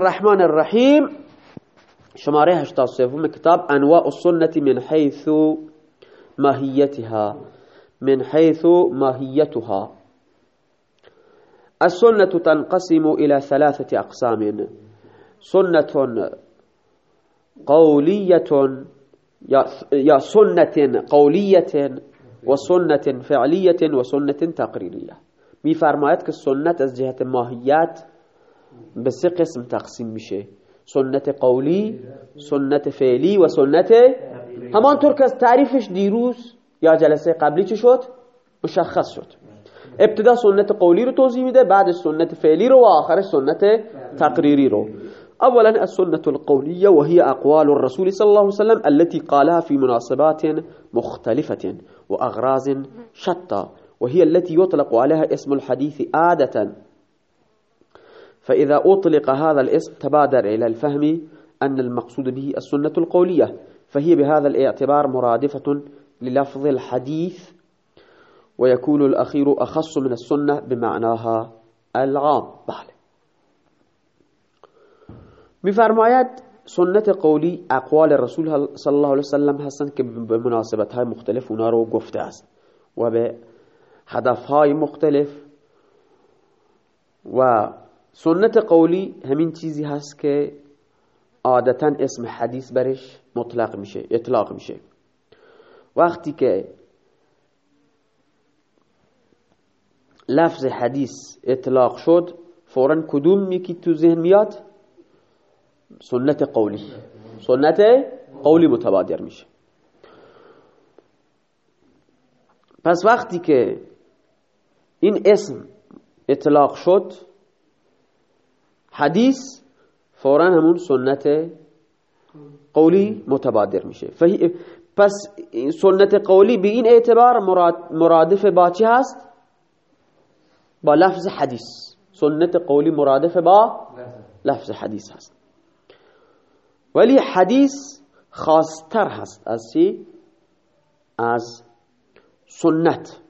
الرحمن الرحیم شماره 83 کتاب انواع السنة من حيث ماهیتها من حيث ماهیتها السنة تنقسم إلى ثلاثة أقسام. سنة قولية يا سنة قولية وسنة فعلية وسنة تقريرية. میفرماید که سنت از به سه قسم تقسیم میشه سنت قولی سنت فعلی و سنت همانطور که از تعریفش دیروز یا جلسه قبلی چه شد؟ مشخص شد. ابتدا سنت قولی رو توضیح میده بعد سنت فعلی رو و آخرش سنت تقریری رو. اولا السنة القولية وهي أقوال الرسول صلى الله عليه وسلم التي قالها في مناسبات مختلفة وأغراض شتى وهي التي يطلق عليها اسم الحديث عادة فإذا أطلق هذا الاسم تبادر إلى الفهم أن المقصود به السنة القولية فهي بهذا الاعتبار مرادفة للفظ الحديث ويكون الأخير أخص من السنة بمعناها العام. بله میفرماید سنت قولی أقوال رسول صلی الله علیه وسلم هستند که های مختلف اونا رو گفته است و هدف مختلف. و سنت قولی همین چیزی هست که عادتا اسم حدیث برش مطلق میشه اطلاق میشه. وقتی که لفظ حدیث اطلاق شد فورا کدوم یکی تو ذهن میاد؟ سنت قولی. سنت قولی متبادر میشه. پس وقتی که این اسم اطلاق شد حدیث فورا همون سنت قولی متبادر میشه. پس سنت قولی به این اعتبار مرادف با چی هست؟ با لفظ حدیث. سنت قولی مرادف با لفظ حدیث هست. ولی حدیث خاصتر هست از چی؟ از سنت.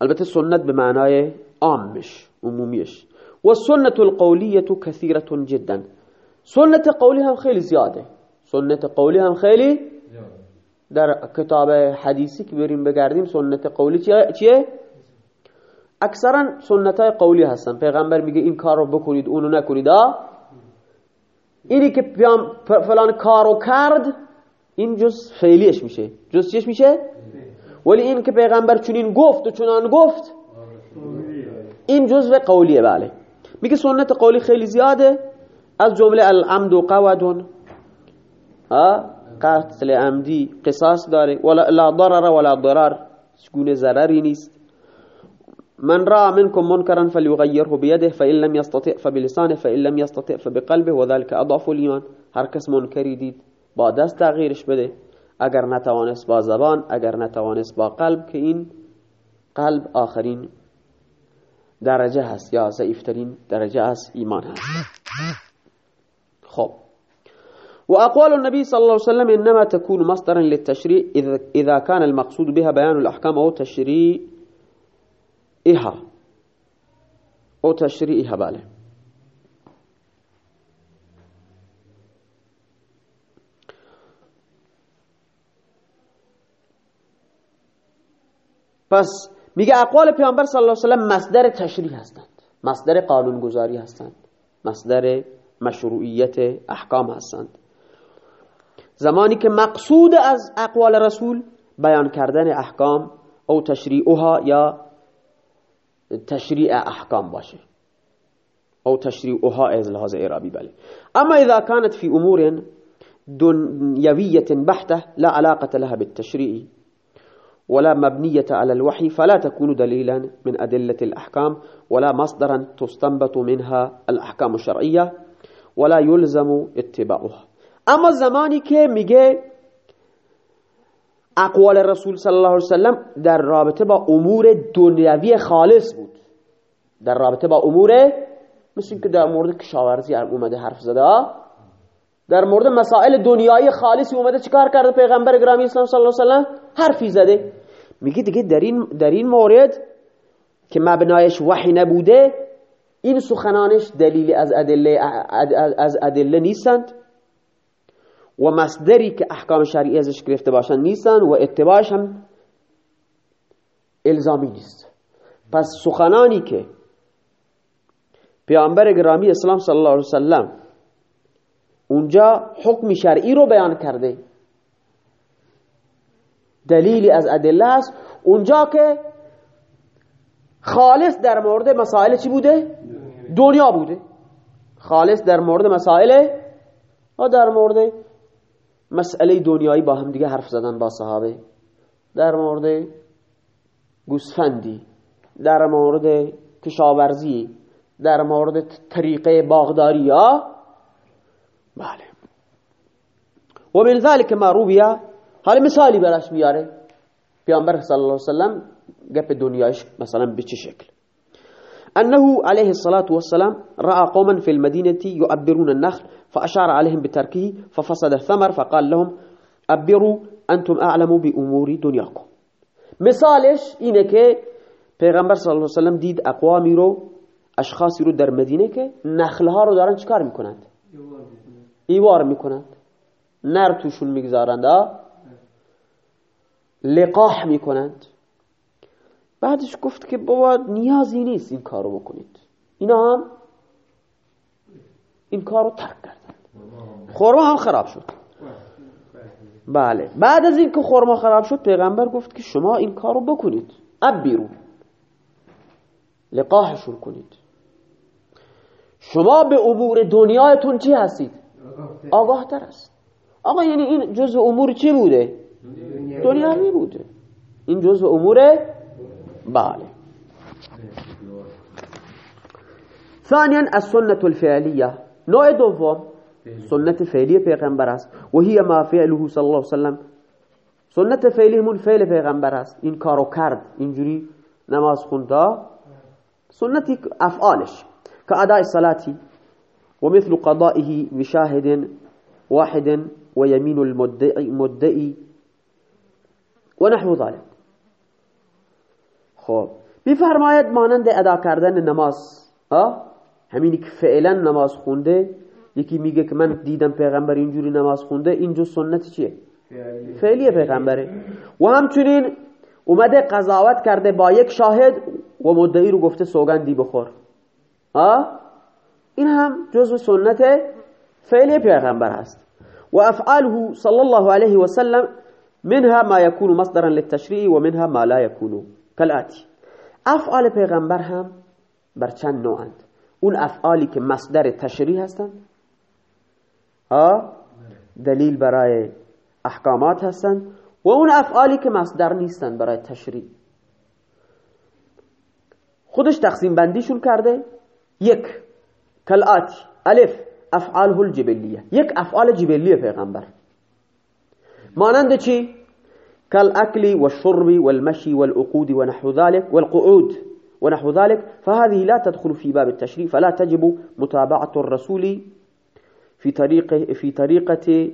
البته سنت به معنای عامش عمومیش. و سنت القولیه کثیره جدا. سنت قولی هم خیلی زیاده. سنت قولی هم خیلی در کتاب حدیثی که بریم بگردیم سنت قولی چیه؟ اکثرا سنت های قولی هستن. پیغمبر میگه این کار رو بکنید اونو نکنید اینی که فلان کارو کرد این جز فعلیش میشه. جز چیش میشه؟ ولی این که پیغمبر چنین گفت و چنان گفت این جزء قولیه بله. میگه سنت قولی خیلی زیاده. از جمله العمد و قودون قتل عمدی قصاص داره. ولا لا ضرر ولا ضرر گونه ضرری نیست. من را منكم منكرا فليغيره بيده فإن لم يستطع فبلسانه فإن لم يستطع فبقلبه وذلك أضعف الإيمان هر کس منکری دید با دست تغییرش بده. اگر نتوانست با زبان اگر نتوانست با قلب که این قلب آخرین درجه هست یا ضعیفترین درجه هست ایمان هست. خب. وأقوال النبي صلى الله عليه وسلم إنما تكون مصدرا للتشريع إذا كان المقصود بها بيان الأحكام أو تشريعها أو تشريعها باله پس میگه اقوال پیامبر صلی الله علیه و مصدر تشریح هستند. مصدر قانونگذاری هستند. مصدر مشروعیت احکام هستند. زمانی که مقصود از اقوال رسول بیان کردن احکام او تشریعها یا تشریع احکام باشه. او تشریعها از لحاظ اعرابی بله. اما اذا كانت في امور دنيوية بحتة لا علاقة لها بالتشريع ولا مبنية على الوحي فلا تكون دليلا من أدلة الأحكام ولا مصدرا تستنبط منها الأحكام الشرعية ولا يلزم اتباعها. اما زمانی که میگه اقوال رسول صلی الله علیه وسلم در رابطه با امور دنیوی خالص بود. در رابطه با امور مثل که در مورد کشاورزی اومده حرف زده در مورد مسائل دنیایی خالصی اومده چیکار کرده پیغمبر گرامی اسلام صلی الله علیه وسلم؟ حرفی زده. میگه دیگه در این, در این مورد که مبنایش وحی نبوده این سخنانش دلیل از ادله از ادله نیستند و مصدری که احکام شرعی ازش گرفته باشند نیستند و اتباعش هم الزامی نیست. پس سخنانی که پیامبر گرامی اسلام صلی الله علیه وسلم اونجا حکم شرعی رو بیان کرده دلیلی از ادله است. اونجا که خالص در مورد مسائل چی بوده؟ دنیا بوده. خالص در مورد مسائل و در مورد مسئله دنیایی با هم دیگه حرف زدن با صحابه. در مورد گوسفندی در مورد کشاورزی در مورد طریقه باغداری ها بله. و من ذلك ما روبیا حالا مثالی براش میاره پیامبر صلی الله علیه وسلم گپ دنیایش مثلا به چه شکل؟ أنه عليه الصلاة والسلام رأى قوما في المدينة يؤبرون النخل فأشار عليهم بتركه ففسد الثمر فقال لهم أبروا أنتم أعلموا بأمور دنياكم مثالش اینه که پیغمبر صلی الله علیه وسلم دید اقوامی رو اشخاصی رو در مدینه که نخلها رو دارن چکار می‌کنند؟ ایوار می‌کنند. نر توشون می‌گذارند لقاح می‌کنند. بعدش گفت که بابا نیازی نیست این کارو بکنید. اینا هم این کارو ترک کردن خورما هم خراب شد. بله. بعد از اینکه خورما خراب شد پیغمبر گفت که شما این کارو بکنید. اب بیرون لقاحشون کنید. شما به امور دنیایتون چی هستید؟ آگاه تر است. آقا یعنی این جزء امور چی بوده؟ دنیاوی بوده. این جزء امور بله. ثانيا السنة الفعلية نوع دوم سنة فعلية پیغمبر است. و هي ما فعله صلی الله علیه وسلم سنت فعلی همون فعل پیغمبر است. این کارو کرد. اینجوری نماز خوندا. سنتی افعالش. كأداء صلاتی. و مثل قضائه بشاهد واحد و یمین المدعی و نحو ذلك خب میفرماید مانند ادا کردن نماز ها؟ همینی که فعلا نماز خونده یکی میگه که من دیدم پیغمبر اینجوری نماز خونده اینجا سنت چیه؟ فعلی پیغمبره. و همچنین اومده قضاوت کرده با یک شاهد و مدعی رو گفته سوگندی بخور. ها؟ این هم جزء سنت فعلی پیغمبر هست. و افعاله صلی الله علیه و سلم منها ما يكون مصدرا للتشريع ومنها ما لا يكون کلاتی افعال پیغمبر هم بر چند نوعند. اون افعالی که مصدر تشریح هستند ها؟ دلیل برای احکامات هستند و اون افعالی که مصدر نیستند برای تشریح خودش تقسیم بندیشون کرده. یک کلاتی الف افعاله الجبلیه. یک افعال جبلیه پیغمبر. مانند چی؟ كالأكل والشرب والمشي والعقود ونحو ذلك والقعود ونحو ذلك فهذه لا تدخل في باب التشريع فلا تجب متابعة الرسول في طريقه في طريقة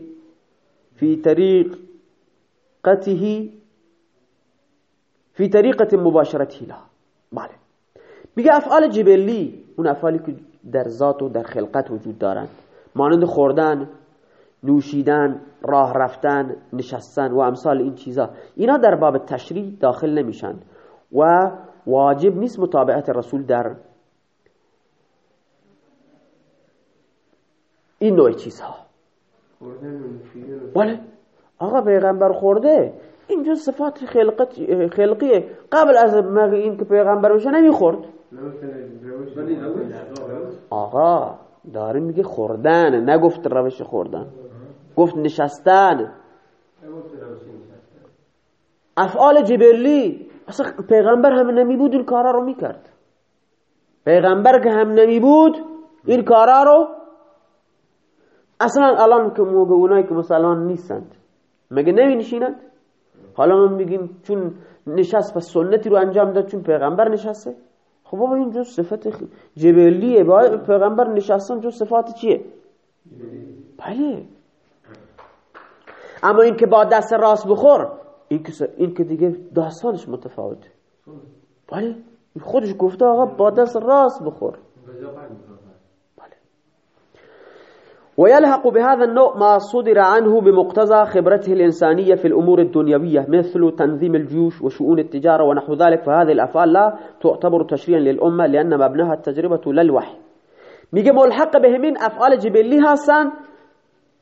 في طريقته في طريقة مباشرته له بله. میگه افعال جبلی اون افعالی که در ذات و در خلقت وجود دارند. مانند خوردن نوشیدن راه رفتن نشستن و امثال این چیزا. اینا در باب تشریع داخل نمیشن و واجب نیست مطابقت رسول در این نوع چیزها. بله. آقا پیغمبر خورده. اینجا صفات خلقت خلقیه. قبل از این که پیغمبر بشه نمی‌خورد. آقا داره میگه خوردن نگفت روش خوردن. گفت نشستن. افعال جبلی اصلا پیغمبر هم نمی بود این کارا رو می‌کرد. پیغمبر که هم نمی بود این کارا رو اصلا الان که موقع اونایی که مسلمان نیستند مگه نمی نشینند حالا ما میگیم چون نشست پس سنتی رو انجام داد چون پیغمبر نشسته؟ خب بابا این جو صفت جبلیه پیغمبر نشستن جو صفات چیه؟ بله. اما این که با دست راست بخور این که, این که دیگه داستانش متفاوته. ولی خودش گفته آقا با دست راست بخور. ويلحق بهذا النوع ما صدر عنه بمقتضى خبرته الإنسانية في الأمور الدنيوية مثل تنظيم الجيوش وشؤون التجارة ونحو ذلك فهذه الأفعال لا تعتبر تشريعا للأمة لأن مبناها التجربة للوحي میگه ملحق به همین افعال جبلی هستن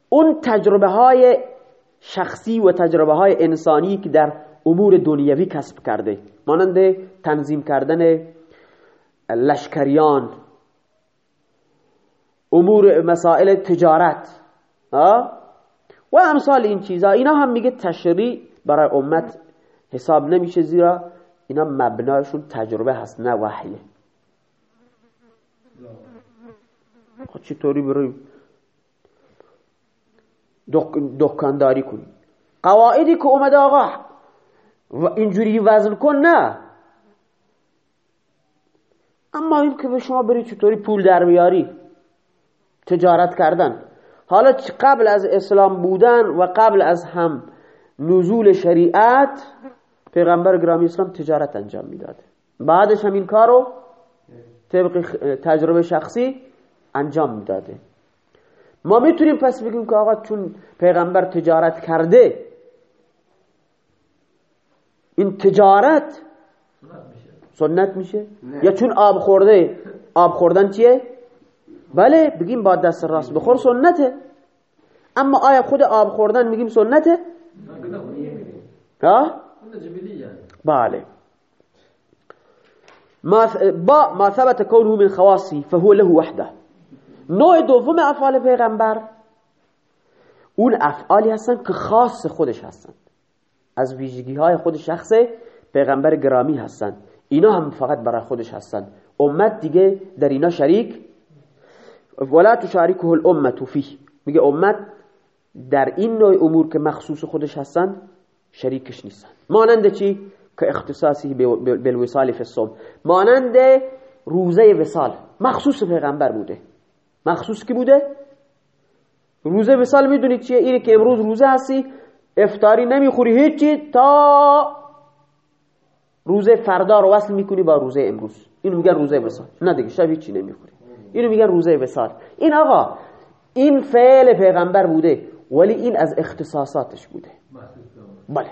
اون تجربه های شخصی و تجربه های انسانی که در امور دنیوی کسب کرده. مانند تنظیم کردن لشکریان امور مسائل تجارت و امثال این چیزا. اینا هم میگه تشریع برای امت حساب نمیشه زیرا اینا مبنایشون تجربه هست نه وحیه خب چطوری دکانداری کنی قواعدی که اومده آقا و اینجوری وزن کن نه. اما این که به شما بری چطوری پول در بیاری تجارت کردن. حالا قبل از اسلام بودن و قبل از هم نزول شریعت پیغمبر گرامی اسلام تجارت انجام می‌داد. بعدش هم این کارو طبق تجربه شخصی انجام می‌داده. ما می‌تونیم پس بگیم که آقا چون پیغمبر تجارت کرده این تجارت سنت میشه؟ یا چون آب خورده آب خوردن چیه؟ بله بگیم با دست راست بخور سنته. اما آیا خود آب خوردن میگیم سنته؟ ها؟ بله. ما با ما ثبت كونه من خواصی فهو له وحده. نوع دوم افعال پیغمبر اون افعالی هستن که خاص خودش هستن. از ویژگی های خود شخص پیغمبر گرامی هستن. اینا هم فقط برای خودش هستن. امت دیگه در اینا شریک ولا تشارکه الامه فیه. میگه امت در این نوع امور که مخصوص خودش هستن شریکش نیستن. مانند چی؟ که اختصاصی بالوصال فی الصوم. مانند روزه وصال. مخصوص پیغمبر بوده. مخصوص کی بوده؟ روزه وصال می‌دونید چیه؟ اینه که امروز روزه هستی افطاری نمی‌خوری هیچی تا روزه فردا رو وصل می‌کنی با روزه امروز. اینو میگن روزه وصال نه دیگه شب هیچی نمی‌خوری. اینو میگن روزه وصال این آقا این فعل پیغمبر بوده ولی این از اختصاصاتش بوده. بله.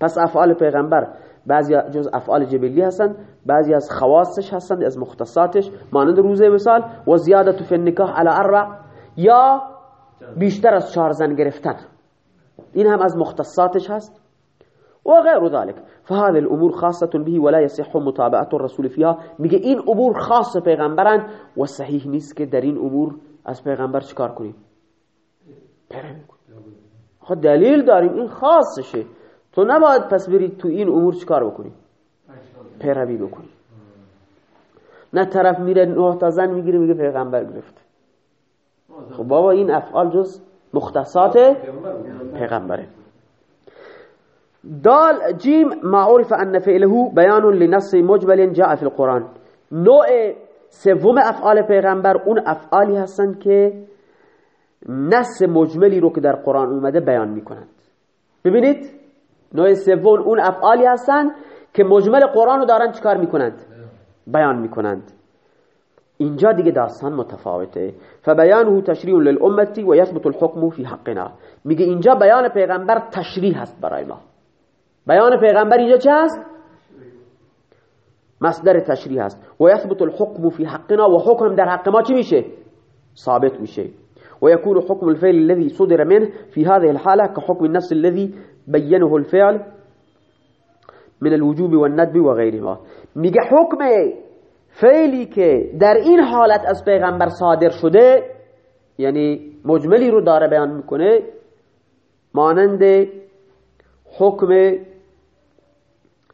پس افعال پیغمبر بعضی جز افعال جبلی هستن بعضی از خواصش هستند از مختصاتش. مانند روزه وصال و زیادت فی النکاح علی اربع یا بیشتر از چهار زن گرفتن. این هم از مختصاتش هست. و غیر ذلك فهذه الامور خاصه به ولا يصح متابعه الرسول فيها میگه این امور خاص پیغمبرن و صحیح نیست که در این امور از پیغمبر چیکار کنیم؟ خود دلیل داریم این خاصشه. تو نباید پس برید تو این امور چیکار بکنی؟ پیروی بکنی. نه طرف میره نه تا زن می‌گیره میگه پیغمبر گرفت. خب بابا این افعال جز مختصات پیغمبره. دال جیم ما عرف ان فعله بیان لنص مجمل جاء في القرآن. نوع سوم افعال پیغمبر اون افعالی هستند که نص مجملی رو که در قرآن اومده بیان می‌کنند. ببینید؟ نوع سوم اون افعالی هستند که مجمل قرآن رو دارن چیکار می‌کنند؟ بیان می‌کنند. اینجا دیگه داستان متفاوته. فبیانه تشریع للامتی و یثبت الحکم فی حقنا. میگه اینجا بیان پیغمبر تشریح هست برای ما. بیان پیغمبر اینجا چه هست؟ مصدر تشریح هست. و یثبت الحکم فی حقنا و حکم در حق ما چی میشه؟ ثابت میشه. و یکون حکم الفعل الذي صدر منه في هذه الحاله كحكم النفس الذي بينه الفعل من الوجوب والندب وغيرها. میگه حکم فعلی که در این حالت از پیغمبر صادر شده یعنی مجملی رو داره بیان می‌کنه مانند حکم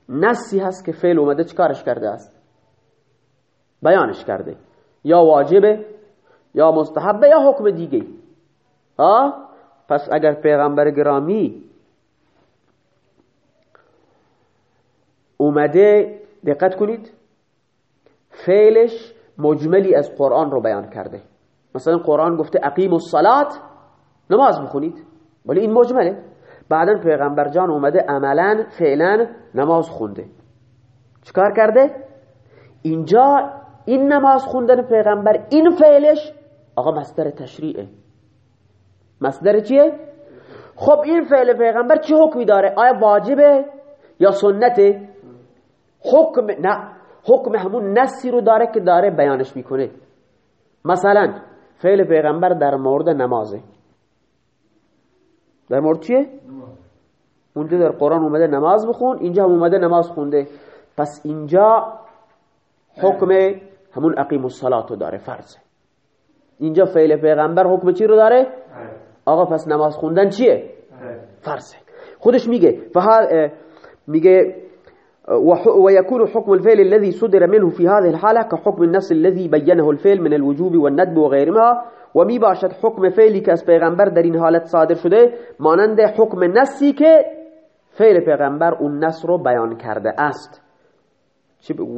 نسی هست که فعل اومده چکارش کرده است؟ بیانش کرده. یا واجبه یا مستحبه یا حکم دیگه آه؟ پس اگر پیغمبر گرامی اومده دقت کنید فعلش مجملی از قرآن رو بیان کرده مثلا قرآن گفته اقیم الصلات نماز بخونید ولی این مجمله بعدا پیغمبر جان اومده عملا فعلا نماز خونده چکار کرده اینجا این نماز خوندن پیغمبر این فعلش آقا مصدر تشریعه مصدر چیه؟ خب این فعل پیغمبر چه حکمی داره؟ آیا واجبه یا سنته؟ حکم نه حکم همون نسی رو داره که داره بیانش می‌کنه. مثلا فعل پیغمبر در مورد نمازه. در مورد چیه؟ اونجا در قرآن اومده نماز بخون اینجا هم اومده نماز خونده. پس اینجا حکم همون اقیم الصلاة رو داره فرضه اینجا فعل پیغمبر حکم چی رو داره؟ آقا پس نماز خوندن چیه؟ فرضه خودش میگه میگه ويكون حكم الفعل الذي صدر منه في هذه الحالة كحكم النص الذي بينه الفعل من الوجوب والندب وغيرها و می باشد حکم فعلی که از پیغمبر در این حالت صادر شده مانند حکم نسی که فعل پیغمبر اون نص رو بیان کرده است.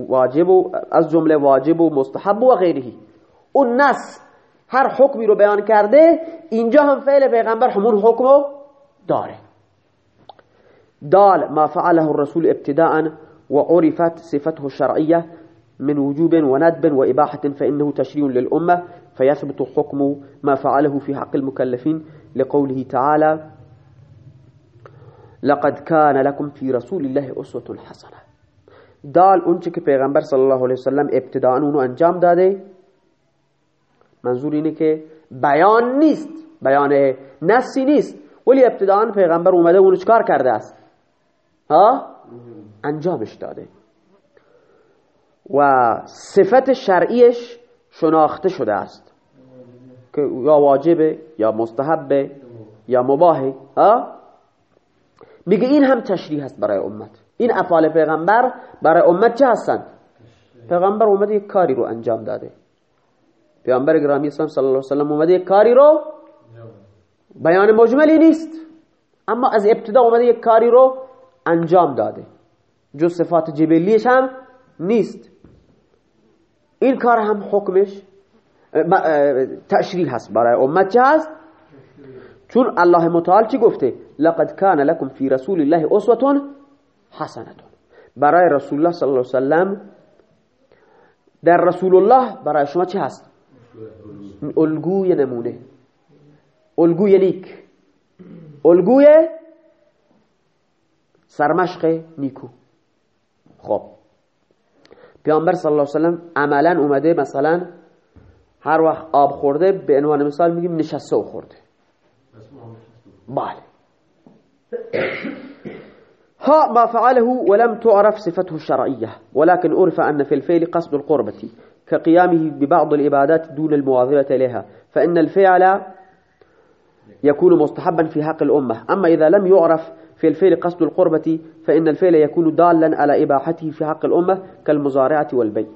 واجب و از جمله واجب و مستحب و غیرهی. اون نص هر حکمی رو بیان کرده اینجا هم فعل پیغمبر همون حکم داره. دال ما فعله الرسول ابتداء وعرفت صفته الشرعية من وجوب وندب وإباحة فإنه تشريع للأمة فيثبت حكم ما فعله في حق المكلفين لقوله تعالى لقد كان لكم في رسول الله أسوة حسنة. دال اونچه که پیغمبر صلی الله علیه وسلم ابتداء اونو انجام داده منظور اینه که بیان نیست بیان نسی نیست ولی ابتداء پیغمبر اومده اونو چکار کرده است؟ ها؟ انجامش داده. و صفت شرعیش شناخته شده است. که یا واجبه یا مستحبه یا مباهه ها؟ میگه این هم تشریح هست برای امت. این افعال پیغمبر برای امت چه هستند؟ پیغمبر اومده یک کاری رو انجام داده. پیغمبر گرامی اسلام صلی الله علیه وسلم اومده یک کاری رو بیان مجملی نیست. اما از ابتدا اومده یک کاری رو انجام داده. جو صفات جبلیش هم نیست. این کار هم حکمش تشریح هست برای امت چه هست؟ چون الله متعال چی گفته؟ لقد کان لكم فی رسول الله اسوه حسنه برای رسول الله صلی الله علیه وسلم در رسول الله برای شما چه هست؟ الگوی نمونه. الگوی نیک. الگوی سرمشق نیکو. خب. پیامبر صلی الله علیه وسلم عملا اومده مثلا هر وقت آب خورده به عنوان مثال میگیم نشسته و خورده. بله. ها ما فعله ولم تعرف صفته الشرعية ولكن عرف أن في الفعل قصد القربة كقيامه ببعض العبادات دون المواظبة لها فإن الفعل يكون مستحبا في حق الأمة. أما إذا لم يعرف في الفعل قصد القربة فإن الفعل يكون دالا على إباحته في حق الأمة كالمزارعة والبيع.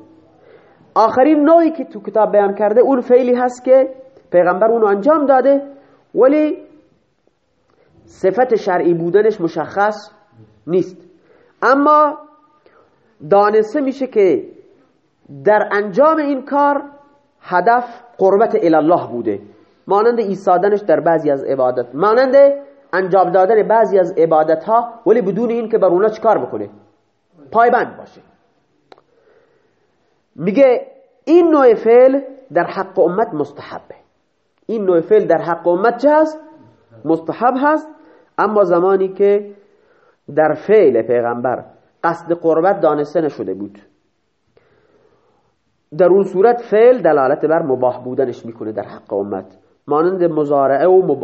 آخرین نوعی که تو کتاب بیان کرده اون فعلی هست که پیغمبر اونو انجام داده ولی صفت شرعی بودنش مشخص نیست. اما دانسته میشه که در انجام این کار هدف قربت الله بوده. مانند ایستادنش در بعضی از عبادت مانند انجام دادن بعضی از عبادت ها ولی بدون این که بر اونا چکار بکنه؟ پایبند باشه. میگه این نوع فعل در حق امت مستحبه. این نوع فعل در حق امت چه هست؟ مستحب هست. اما زمانی که در فعل پیغمبر قصد قربت دانسته نشده بود در اون صورت فعل دلالت بر مباح بودنش می‌کنه در حق امت. مانند مزارعه و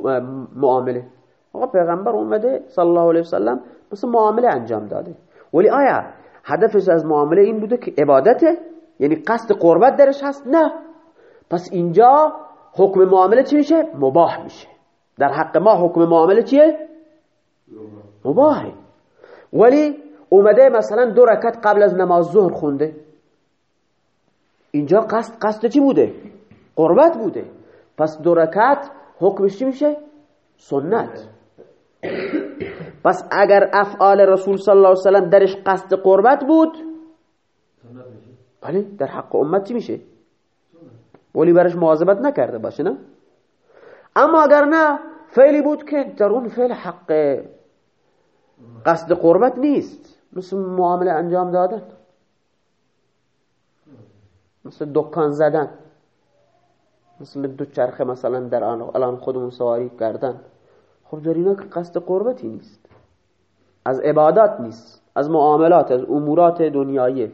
معامله. آقا پیغمبر اومده صلی الله علیه وسلم مثل معامله انجام داده ولی آیا هدفش از معامله این بوده که عبادته یعنی قصد قربت درش هست نه پس اینجا حکم معامله چی میشه مباح میشه در حق ما حکم معامله چیه مباحه ولی اومده مثلا دو رکت قبل از نماز ظهر خونده اینجا قصد قصد چی بوده قربت بوده پس دو رکت حکمش چی میشه سنت پس اگر افعال رسول صلی الله علیه وسلم درش قصد قربت بود بله در حق امت میشه؟ ولی برش مواظبت نکرده باشه نه؟ اما اگر نه فعلی بود که در اون فعل حق قصد قربت نیست. مثل معامله انجام دادن. مثل دکان زدن. مثل دو چرخه مثلا در الان خودمون سواری کردن. خب در اینا که قصد قربتی نیست. از عبادات نیست از معاملات از امورات دنیایی.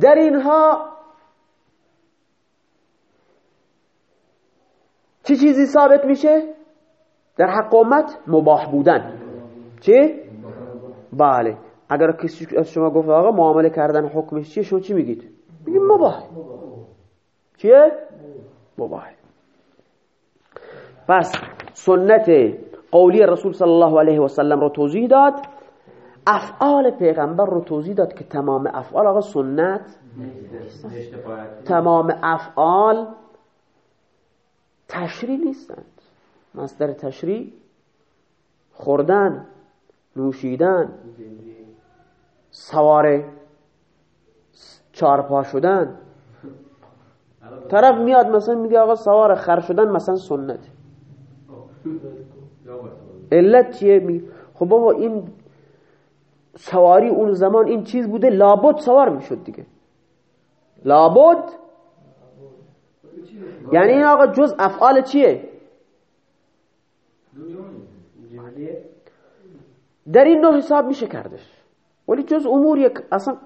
در اینها چه چیزی ثابت میشه؟ در حق امت مباح بودن. چه بله. اگر کسی از شما گفت آقا معامله کردن حکمش چیه شما چی میگید؟ میگیم مباح. چیه؟ مباح. پس سنت قولی رسول صلی الله علیه و سلم رو توضیح داد. افعال پیغمبر رو توضیح داد که تمام افعال آقا سنت تمام افعال تشریع نیستند. مصدر تشریع خوردن نوشیدن سواره چارپا شدن. طرف میاد مثلا میگه آقا سوار خر شدن مثلا سنت علت چیه؟ می خب بابا این سواری اون زمان این چیز بوده لابد سوار می‌شد دیگه. لابد؟ یعنی این آقا جز افعال چیه؟ در این نوع حساب میشه کردش. ولی جز امور یک اصلا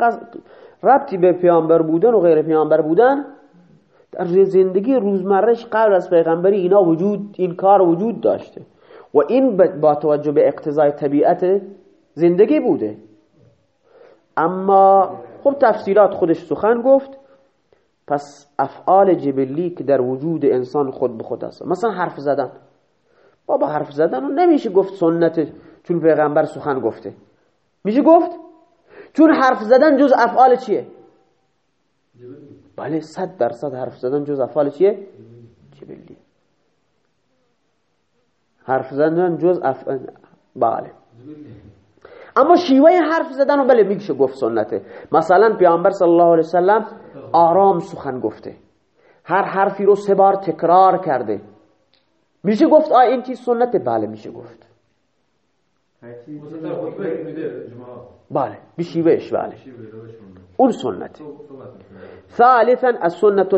ربطی به پیامبر بودن و غیر پیامبر بودن در زندگی روزمرهش قبل از پیغمبری اینا وجود این کار وجود داشته. و این با توجه به اقتضای طبیعت زندگی بوده. اما خب تفسیرات خودش سخن گفت پس افعال جبلی که در وجود انسان خود به خود است. مثلا حرف زدن. بابا حرف زدن و نمیشه گفت سنت چون پیغمبر سخن گفته. میشه گفت؟ چون حرف زدن جز افعال چیه؟ بله صد درصد حرف زدن جز افعال چیه؟ جبلی. حرف زدن جز افعال بله. اما شیوه حرف زدن رو بله میشه گفت سنته. مثلا پیامبر صلی الله علیه وسلم آرام سخن گفته. هر حرفی رو سه بار تکرار کرده. میشه گفت آ این چیز سنته؟ بله میشه گفت. بله بشیوهش بله. اون سنت ثالثا السنة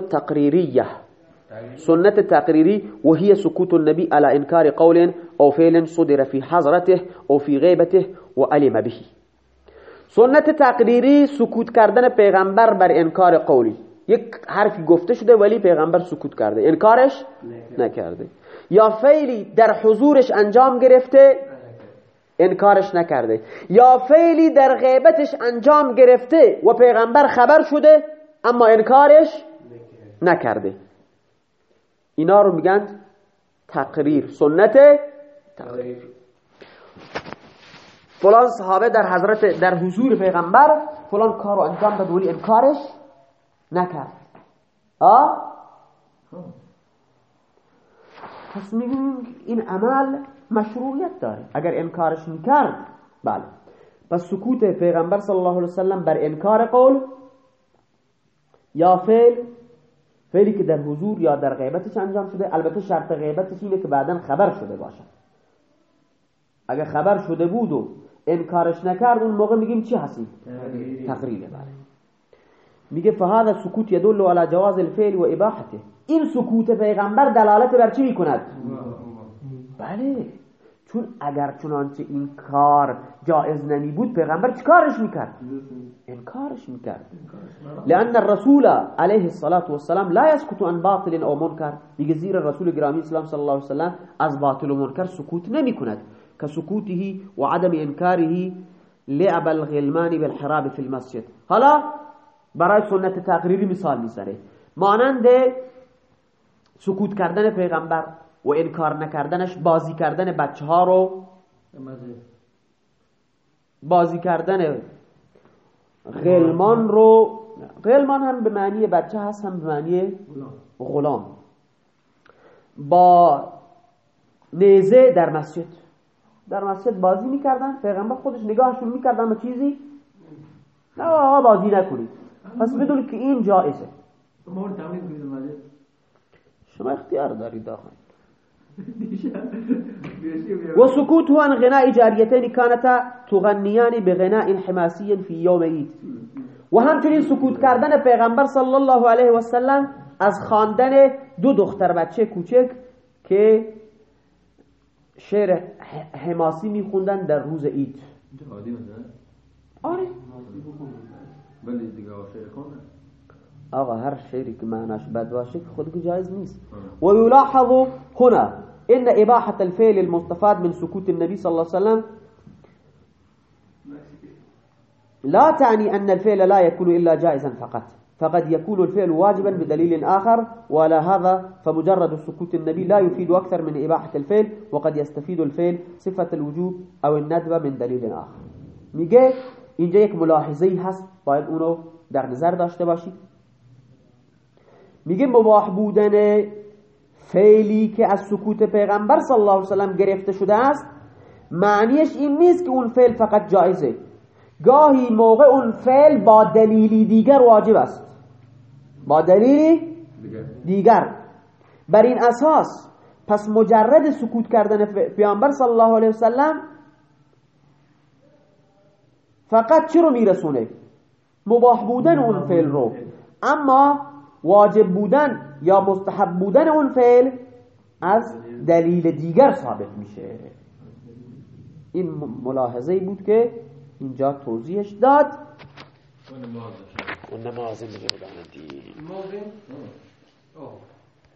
التقريرية سنة تقريري وهي سكوت النبي على إنكار قول أو فعل صدر في حضرته أو في غيبته وعلم به. سنت تقریری سکوت کردن پیغمبر بر انکار قولی. یک حرفی گفته شده ولی پیغمبر سکوت کرده. انکارش نکرده. یا فعلی در حضورش انجام گرفته انکارش نکرده. یا فعلی در غیبتش انجام گرفته و پیغمبر خبر شده اما انکارش نکرده. اینا رو میگن تقریر سنت تقریر. فلان صحابه در حضرت در حضور پیغمبر فلان کار رو انجام داد ولی انکارش نکرد. آه پس میگیم این عمل مشروعیت داره. اگر انکارش می‌کرد بله. پس سکوت پیغمبر صلی الله علیه وسلم بر انکار قول یا فعل فعلی که در حضور یا در غیبتش انجام شده البته شرط غیبتش اینه که بعدا خبر شده باشه. اگر خبر شده بود و انکارش نکرد اون موقع میگیم چی هستی؟ تقریره بله. میگه فهذا سکوت یدل على جواز الفعل و اباحته. این سکوت پیغمبر دلالت بر چی می‌کند؟ بله. چون اگر چنانچه این کار جائز نمی بود پیغمبر چی کارش می‌کرد؟ انکارش می‌کرد. لان الرسول علیه الصلاة والسلام لا يسكت عن باطل او منکر. میگه زیر رسول گرامی اسلام صلی الله علیه وسلم از باطل و منکر سکوت نمی کند كسكوته وعدم إنكاره لعب الغلمان بالحراب في المسجد. حالا برای سنت تقریری مثال می‌زنه مانند سکوت کردن پیغمبر. و انکار نکردنش بازی کردن بچه ها رو بازی کردن غلمان رو غلمان هم به معنی بچه هست هم به معنی غلام. با نیزه در مسجد. در مسجد بازی می‌کردن پیغمبر خودش نگاهشون می‌کردن به چیزی؟ نه آقا بازی نکنید. پس بدونید که این جائزه شما اختیار دارید داخل و سکوت عن غناء جاریتین كانتا تغنیان بغناء حماسی فی یوم عید. و همچنین سکوت کردن پیغمبر صلی الله علیه و سلم از خواندن دو دختر بچه کوچک که شعر حماسی میخوندن در روز عید. آره. آقا هر شعری که معناش بد باشه که خود جایز نیست. و یلاحظ هنا. إن إباحة الفعل المستفاد من سکوت النبي صلى الله عليه وسلم لا تعني أن الفعل لا يكون إلا جائزا فقط. فقد يكون الفعل واجبا بدليل آخر وعلى هذا فمجرد سكوت النبي لا يفيد أكثر من إباحة الفعل وقد يستفيد الفعل صفة الوجوب أو الندبة من دليل آخر. میگه اینجا یک ملاحظه هست باید اونو در نظر داشته باشید میگه مباح بودن فعلی که از سکوت پیغمبر صلی الله علیه وسلم گرفته شده است معنیش این نیست که اون فعل فقط جایزه. گاهی موقع اون فعل با دلیلی دیگر واجب است. با دلیلی دیگر. بر این اساس پس مجرد سکوت کردن پیامبر صلی الله علیه وسلم فقط چی رو میرسونه؟ مباح بودن اون فعل رو. اما واجب بودن یا مستحب بودن اون فعل از دلیل دیگر ثابت میشه. این ملاحظه بود که اینجا توضیحش داد. و نماز. دیگه